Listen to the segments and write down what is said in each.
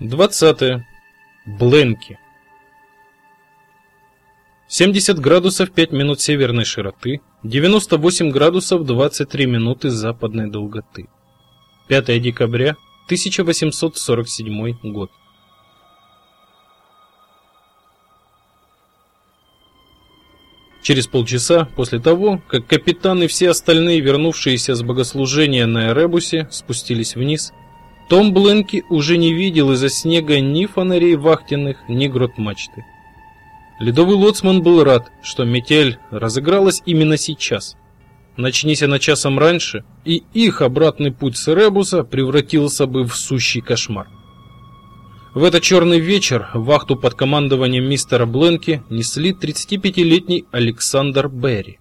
20. Бленки. 70 градусов 5 минут северной широты, 98 градусов 23 минуты западной долготы. 5 декабря 1847 год. Через полчаса после того, как капитан и все остальные, вернувшиеся с богослужения на Эребусе, спустились вниз, том Бленки уже не видел из-за снега ни фонарей вахтенных, ни грот мачты. Ледовый лоцман был рад, что метель разыгралась именно сейчас. Начнись она часом раньше, и их обратный путь с Ребуса превратился бы в сущий кошмар. В этот черный вечер вахту под командованием мистера Бленки несли 35-летний Александр Берри.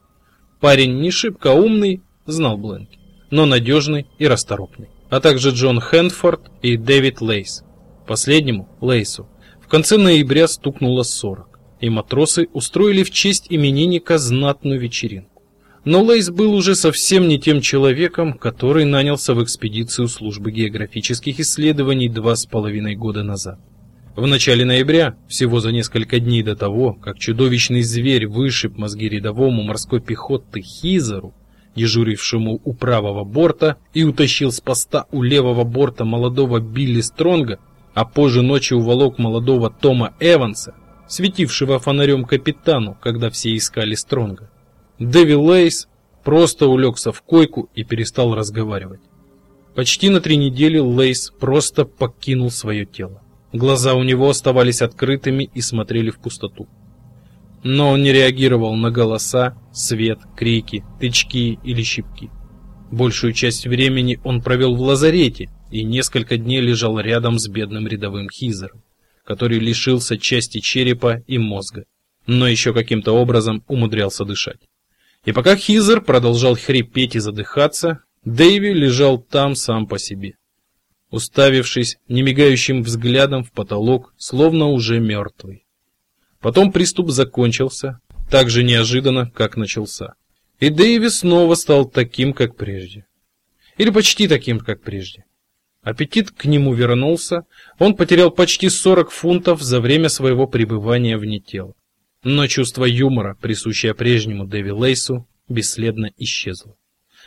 Парень не шибко умный, знал Бленки, но надежный и расторопный а также Джон Хэнфорд и Дэвид Лейс. Последнему, Лейсу, в конце ноября стукнуло 40, и матросы устроили в честь именинника знатную вечеринку. Но Лейс был уже совсем не тем человеком, который нанялся в экспедицию службы географических исследований два с половиной года назад. В начале ноября, всего за несколько дней до того, как чудовищный зверь вышиб мозги рядовому морской пехоты Хизеру, дежурившему у правого борта, и утащил с поста у левого борта молодого Билли Стронга, а позже ночью уволок молодого Тома Эванса, светившего фонарем капитану, когда все искали Стронга. Дэви Лейс просто улегся в койку и перестал разговаривать. Почти на три недели Лейс просто покинул свое тело. Глаза у него оставались открытыми и смотрели в пустоту но он не реагировал на голоса, свет, крики, тычки или щипки. Большую часть времени он провел в лазарете и несколько дней лежал рядом с бедным рядовым Хизером, который лишился части черепа и мозга, но еще каким-то образом умудрялся дышать. И пока Хизер продолжал хрипеть и задыхаться, Дэйви лежал там сам по себе, уставившись немигающим взглядом в потолок, словно уже мертвый. Потом приступ закончился, так же неожиданно, как начался. И Дэйви снова стал таким, как прежде. Или почти таким, как прежде. Аппетит к нему вернулся, он потерял почти 40 фунтов за время своего пребывания вне тела. Но чувство юмора, присущее прежнему Дэви Лейсу, бесследно исчезло.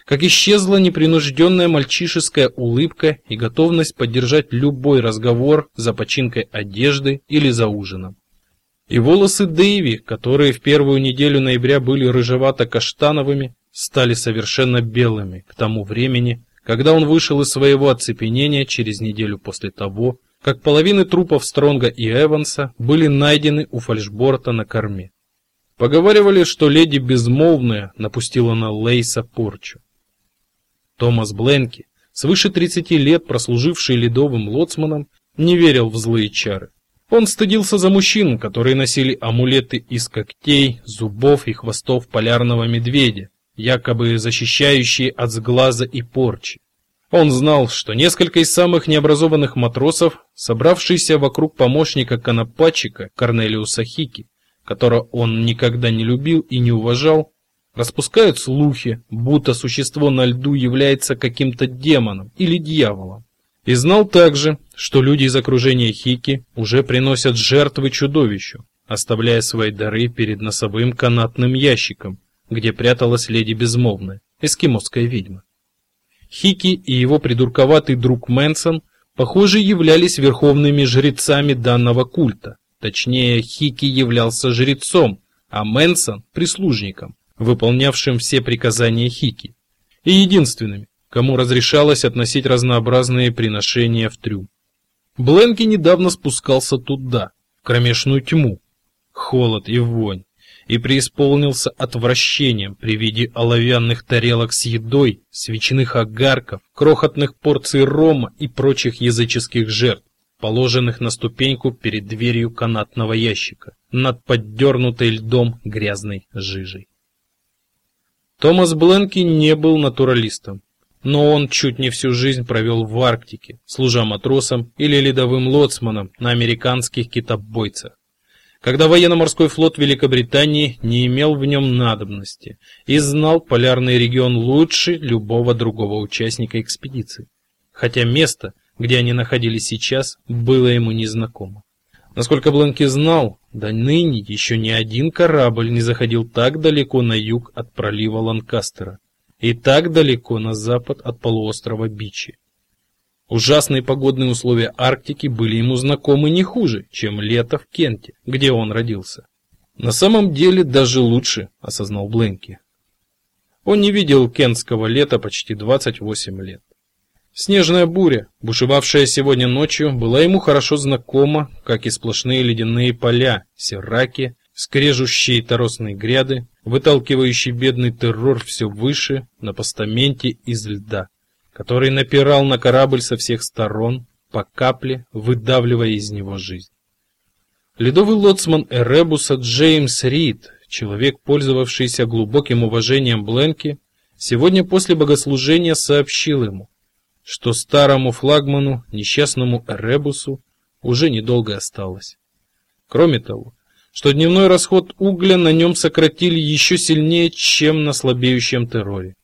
Как исчезла непринужденная мальчишеская улыбка и готовность поддержать любой разговор за починкой одежды или за ужином. И волосы Дэйви, которые в первую неделю ноября были рыжевато-каштановыми, стали совершенно белыми к тому времени, когда он вышел из своего оцепенения через неделю после того, как половины трупов Стронга и Эванса были найдены у фальшборта на корме. Поговаривали, что леди Безмолвная напустила на Лейса порчу. Томас Бленки, свыше 30 лет прослуживший ледовым лоцманом, не верил в злые чары. Он стыдился за мужчин, которые носили амулеты из когтей, зубов и хвостов полярного медведя, якобы защищающие от сглаза и порчи. Он знал, что несколько из самых необразованных матросов, собравшиеся вокруг помощника конопатчика Корнелиуса Хики, которого он никогда не любил и не уважал, распускают слухи, будто существо на льду является каким-то демоном или дьяволом. И знал также, что люди из окружения Хики уже приносят жертвы чудовищу, оставляя свои дары перед носовым канатным ящиком, где пряталась леди Безмолвная, эскимосская ведьма. Хики и его придурковатый друг Мэнсон, похоже, являлись верховными жрецами данного культа. Точнее, Хики являлся жрецом, а Мэнсон – прислужником, выполнявшим все приказания Хики. И единственными, кому разрешалось относить разнообразные приношения в трюм. Бленки недавно спускался туда, в кромешную тьму, холод и вонь, и преисполнился отвращением при виде оловянных тарелок с едой, свечных огарков, крохотных порций рома и прочих языческих жертв, положенных на ступеньку перед дверью канатного ящика, над поддернутой льдом грязной жижей. Томас Бленки не был натуралистом, но он чуть не всю жизнь провел в Арктике, служа матросом или ледовым лоцманом на американских китобойцах. Когда военно-морской флот Великобритании не имел в нем надобности и знал полярный регион лучше любого другого участника экспедиции. Хотя место, где они находились сейчас, было ему незнакомо. Насколько Бленки знал, до ныне еще ни один корабль не заходил так далеко на юг от пролива Ланкастера и так далеко на запад от полуострова Бичи. Ужасные погодные условия Арктики были ему знакомы не хуже, чем лето в Кенте, где он родился. На самом деле даже лучше, осознал Бленки. Он не видел кентского лета почти 28 лет. Снежная буря, бушевавшая сегодня ночью, была ему хорошо знакома, как и сплошные ледяные поля, серраки, скрежущие торосные гряды, выталкивающий бедный террор все выше на постаменте из льда который напирал на корабль со всех сторон, по капле выдавливая из него жизнь. Ледовый лоцман Эребуса Джеймс Рид, человек, пользовавшийся глубоким уважением Бленки, сегодня после богослужения сообщил ему, что старому флагману, несчастному Эребусу, уже недолго осталось. Кроме того, что дневной расход угля на нем сократили еще сильнее, чем на слабеющем терроре.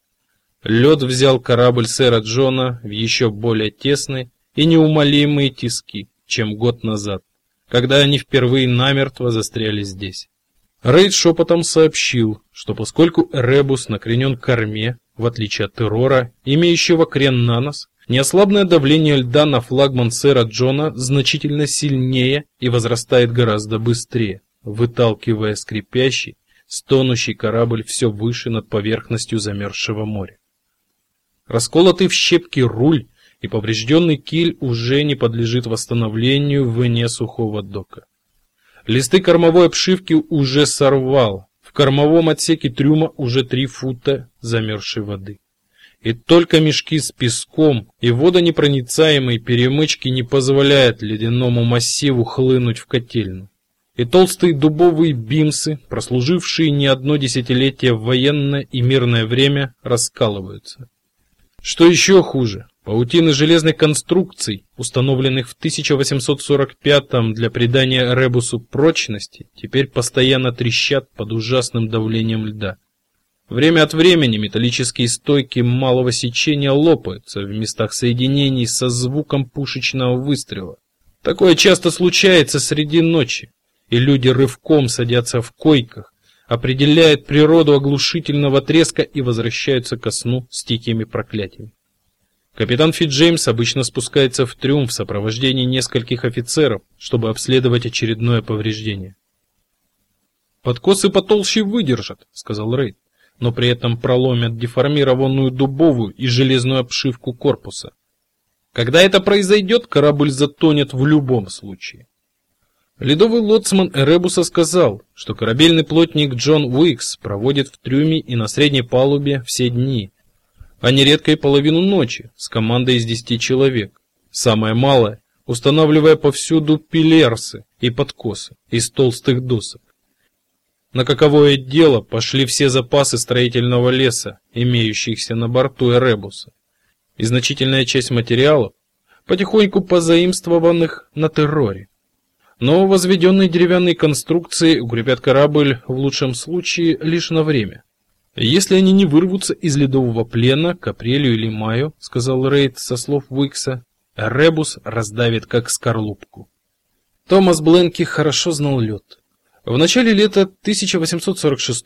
Лед взял корабль сэра Джона в еще более тесные и неумолимые тиски, чем год назад, когда они впервые намертво застряли здесь. Рейд шепотом сообщил, что поскольку Эребус накренен к корме, в отличие от террора, имеющего крен на нос, неослабное давление льда на флагман сэра Джона значительно сильнее и возрастает гораздо быстрее, выталкивая скрипящий, стонущий корабль все выше над поверхностью замерзшего моря. Расколотый в щепки руль и поврежденный киль уже не подлежит восстановлению вне сухого дока. Листы кормовой обшивки уже сорвал. В кормовом отсеке трюма уже три фута замерзшей воды. И только мешки с песком и водонепроницаемой перемычки не позволяют ледяному массиву хлынуть в котельную. И толстые дубовые бимсы, прослужившие не одно десятилетие в военное и мирное время, раскалываются. Что еще хуже, паутины железных конструкций, установленных в 1845 для придания ребусу прочности, теперь постоянно трещат под ужасным давлением льда. Время от времени металлические стойки малого сечения лопаются в местах соединений со звуком пушечного выстрела. Такое часто случается среди ночи, и люди рывком садятся в койках, определяет природу оглушительного треска и возвращаются ко сну с тихими проклятиями. Капитан Фитджеймс обычно спускается в трюм в сопровождении нескольких офицеров, чтобы обследовать очередное повреждение. «Подкосы потолще выдержат», — сказал Рейд, «но при этом проломят деформированную дубовую и железную обшивку корпуса. Когда это произойдет, корабль затонет в любом случае». Ледовый лоцман Эребуса сказал, что корабельный плотник Джон Уикс проводит в трюме и на средней палубе все дни, а нередко и половину ночи с командой из десяти человек. Самое малое, устанавливая повсюду пилерсы и подкосы из толстых досок. На каковое дело пошли все запасы строительного леса, имеющихся на борту Эребуса, и значительная часть материалов, потихоньку позаимствованных на терроре. Но возведенные деревянные конструкции укрепят корабль в лучшем случае лишь на время. Если они не вырвутся из ледового плена к апрелю или маю, сказал Рейд со слов Уикса, Ребус раздавит как скорлупку. Томас Бленки хорошо знал лед. В начале лета 1846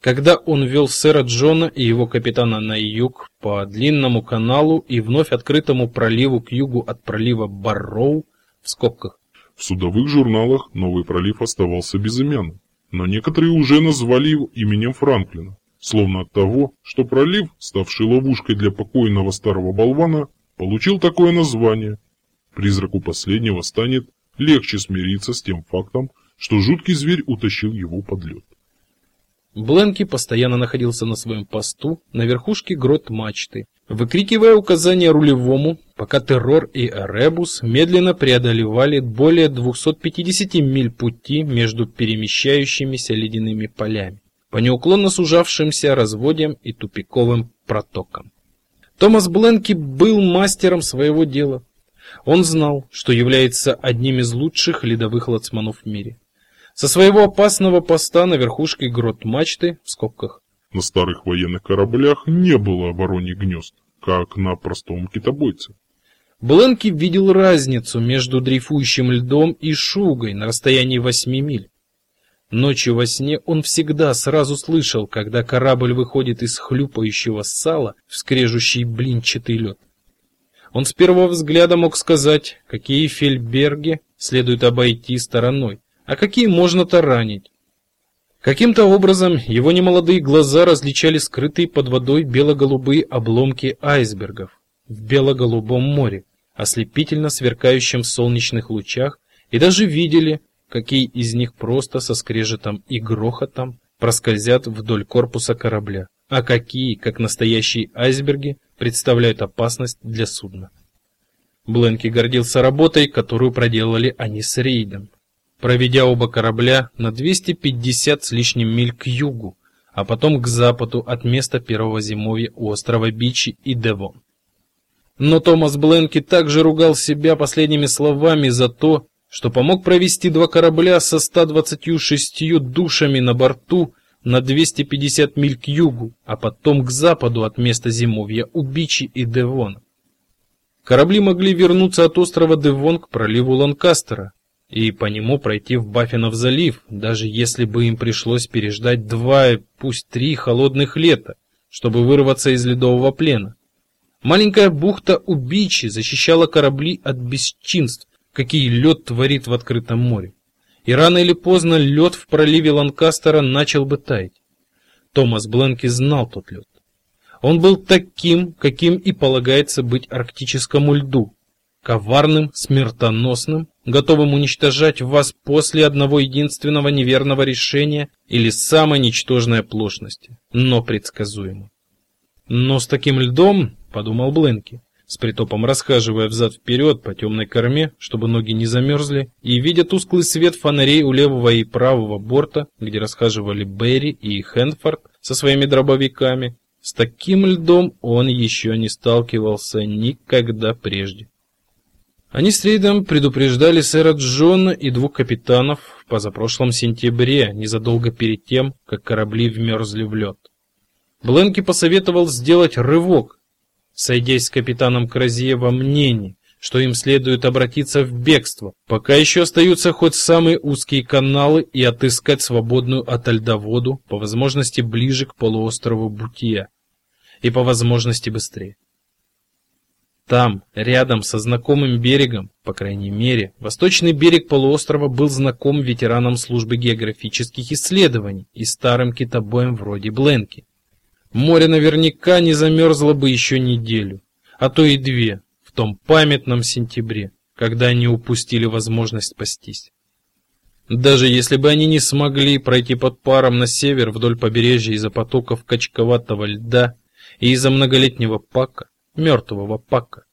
когда он вел сэра Джона и его капитана на юг по длинному каналу и вновь открытому проливу к югу от пролива Барроу в скобках в судовых журналах новый пролив оставался безымянным, но некоторые уже назвали его именем Франклина, словно от того, что пролив, ставший ловушкой для покойного старого болвана, получил такое название. Призраку последнего станет легче смириться с тем фактом, что жуткий зверь утащил его под лед. Бленки постоянно находился на своем посту на верхушке грот мачты, выкрикивая указания рулевому, пока Террор и Эребус медленно преодолевали более 250 миль пути между перемещающимися ледяными полями, по неуклонно сужавшимся разводям и тупиковым протокам. Томас Бленки был мастером своего дела. Он знал, что является одним из лучших ледовых лоцманов в мире. Со своего опасного поста на верхушке грот мачты в скобках на старых военных кораблях не было вороньих гнезд, как на простом китобойце. Бленки видел разницу между дрейфующим льдом и шугой на расстоянии восьми миль. Ночью во сне он всегда сразу слышал, когда корабль выходит из хлюпающего сала в скрежущий блинчатый лед. Он с первого взгляда мог сказать, какие фельберги следует обойти стороной, а какие можно таранить. Каким-то образом его немолодые глаза различали скрытые под водой бело-голубые обломки айсбергов в бело-голубом море, ослепительно сверкающем в солнечных лучах, и даже видели, какие из них просто со скрежетом и грохотом проскользят вдоль корпуса корабля, а какие, как настоящие айсберги, представляют опасность для судна. Бленки гордился работой, которую проделали они с рейдом, проведя оба корабля на 250 с лишним миль к югу, а потом к западу от места первого зимовья у острова Бичи и Девон. Но Томас Бленки также ругал себя последними словами за то, что помог провести два корабля со 126 душами на борту на 250 миль к югу, а потом к западу от места зимовья у Бичи и Девона. Корабли могли вернуться от острова Девон к проливу Ланкастера и по нему пройти в Баффинов залив, даже если бы им пришлось переждать два, пусть три холодных лета, чтобы вырваться из ледового плена. Маленькая бухта у Бичи защищала корабли от бесчинств, какие лед творит в открытом море и рано или поздно лед в проливе Ланкастера начал бы таять. Томас Бленки знал тот лед. Он был таким, каким и полагается быть арктическому льду, коварным, смертоносным, готовым уничтожать вас после одного единственного неверного решения или самой ничтожной оплошности, но предсказуемым. Но с таким льдом, подумал Бленки, с притопом расхаживая взад-вперед по темной корме, чтобы ноги не замерзли, и видя тусклый свет фонарей у левого и правого борта, где расхаживали Берри и Хэнфорд со своими дробовиками, с таким льдом он еще не сталкивался никогда прежде. Они с Рейдом предупреждали сэра Джона и двух капитанов в позапрошлом сентябре, незадолго перед тем, как корабли вмерзли в лед. Бленки посоветовал сделать рывок, сойдясь с капитаном Кразье во мнении, что им следует обратиться в бегство, пока еще остаются хоть самые узкие каналы и отыскать свободную от льда воду, по возможности ближе к полуострову Бутия, и по возможности быстрее. Там, рядом со знакомым берегом, по крайней мере, восточный берег полуострова был знаком ветеранам службы географических исследований и старым китобоем вроде Бленки. Море наверняка не замерзло бы еще неделю, а то и две, в том памятном сентябре, когда они упустили возможность спастись. Даже если бы они не смогли пройти под паром на север вдоль побережья из-за потоков качковатого льда и из-за многолетнего пака, мертвого пака,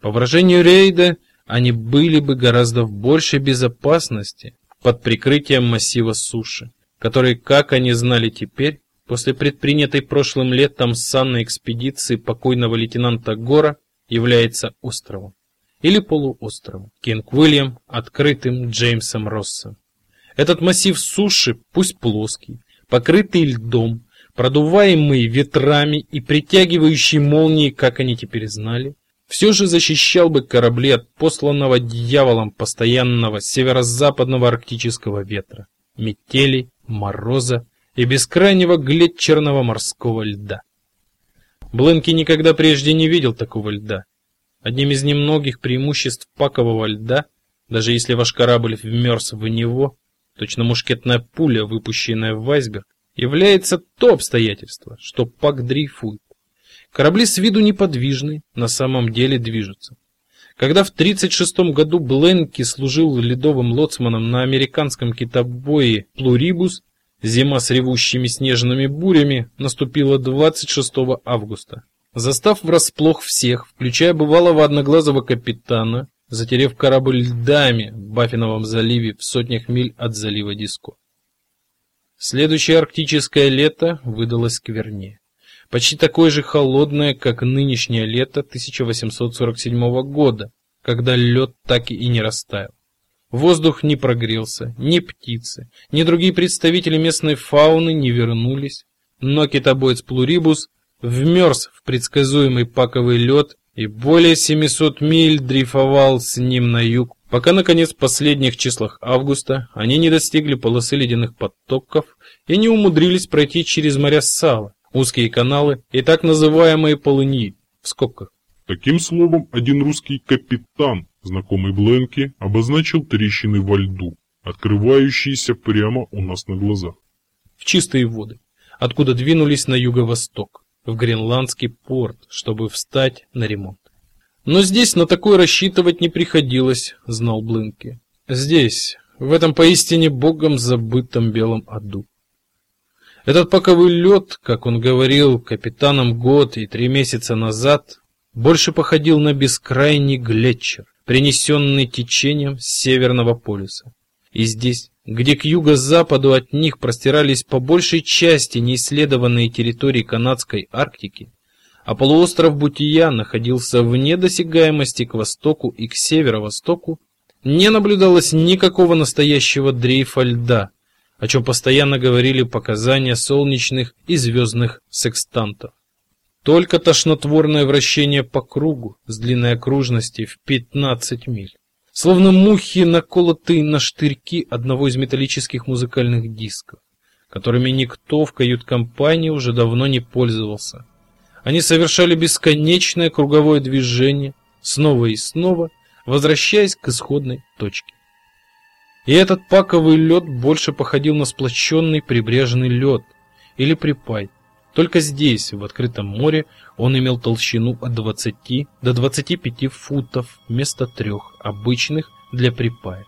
по выражению Рейда, они были бы гораздо в большей безопасности под прикрытием массива суши, который, как они знали теперь, после предпринятой прошлым летом санной экспедиции покойного лейтенанта Гора является островом или полуостровом. Кинг Уильям открытым Джеймсом Россом. Этот массив суши, пусть плоский, покрытый льдом, продуваемый ветрами и притягивающий молнии, как они теперь знали, все же защищал бы корабли от посланного дьяволом постоянного северо-западного арктического ветра, метели, мороза и бескрайнего глетчерного морского льда. Бленки никогда прежде не видел такого льда. Одним из немногих преимуществ пакового льда, даже если ваш корабль вмерз в него, точно мушкетная пуля, выпущенная в айсберг, является то обстоятельство, что пак дрейфует. Корабли с виду неподвижны, на самом деле движутся. Когда в 36 году Бленки служил ледовым лоцманом на американском китобое Плурибус, Зима с ревущими снежными бурями наступила 26 августа. Застав врасплох всех, включая бывалого одноглазого капитана, затерев корабль льдами в Баффиновом заливе в сотнях миль от залива Диско. Следующее арктическое лето выдалось сквернее. Почти такое же холодное, как нынешнее лето 1847 года, когда лед так и не растаял. Воздух не прогрелся, ни птицы, ни другие представители местной фауны не вернулись, но китобоец Плурибус вмерз в предсказуемый паковый лед и более 700 миль дрейфовал с ним на юг, пока, наконец, в последних числах августа они не достигли полосы ледяных потоков и не умудрились пройти через моря сала, узкие каналы и так называемые полыньи, в скобках. Таким словом, один русский капитан, знакомый Бленки, обозначил трещины во льду, открывающиеся прямо у нас на глазах. В чистые воды, откуда двинулись на юго-восток, в Гренландский порт, чтобы встать на ремонт. Но здесь на такое рассчитывать не приходилось, знал Блинки. Здесь, в этом поистине богом забытом белом аду. Этот паковый лед, как он говорил капитанам год и три месяца назад, больше походил на бескрайний глетчер, принесенный течением с Северного полюса. И здесь, где к юго-западу от них простирались по большей части неисследованные территории канадской Арктики, а полуостров Бутия находился вне досягаемости к востоку и к северо-востоку, не наблюдалось никакого настоящего дрейфа льда, о чем постоянно говорили показания солнечных и звездных секстантов. Только тошнотворное вращение по кругу с длиной окружности в 15 миль. Словно мухи, наколотые на штырьки одного из металлических музыкальных дисков, которыми никто в кают-компании уже давно не пользовался. Они совершали бесконечное круговое движение, снова и снова, возвращаясь к исходной точке. И этот паковый лед больше походил на сплоченный прибрежный лед или припай. Только здесь, в открытом море, он имел толщину от 20 до 25 футов вместо трех обычных для припая.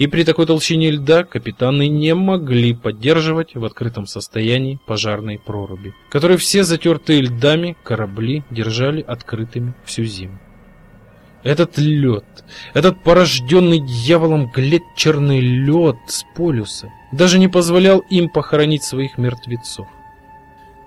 И при такой толщине льда капитаны не могли поддерживать в открытом состоянии пожарной проруби, которые все затертые льдами корабли держали открытыми всю зиму. Этот лед, этот порожденный дьяволом глетчерный лед с полюса, даже не позволял им похоронить своих мертвецов.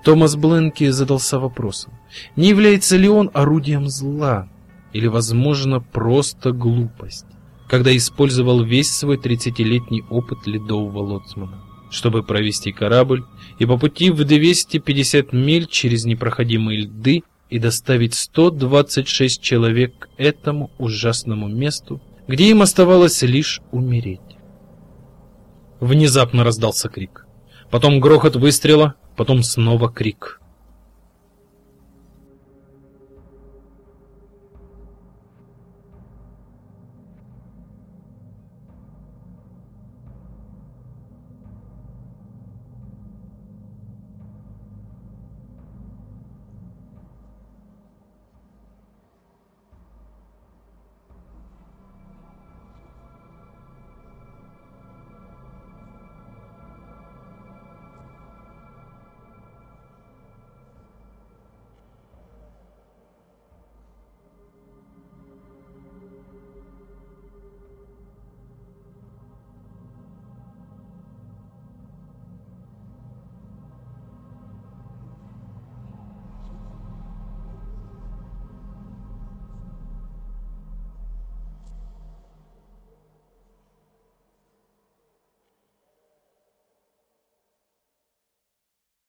Томас Бленки задался вопросом, не является ли он орудием зла, или, возможно, просто глупость когда использовал весь свой 30-летний опыт ледового лоцмана, чтобы провести корабль и по пути в 250 миль через непроходимые льды и доставить 126 человек к этому ужасному месту, где им оставалось лишь умереть. Внезапно раздался крик. Потом грохот выстрела, потом снова крик.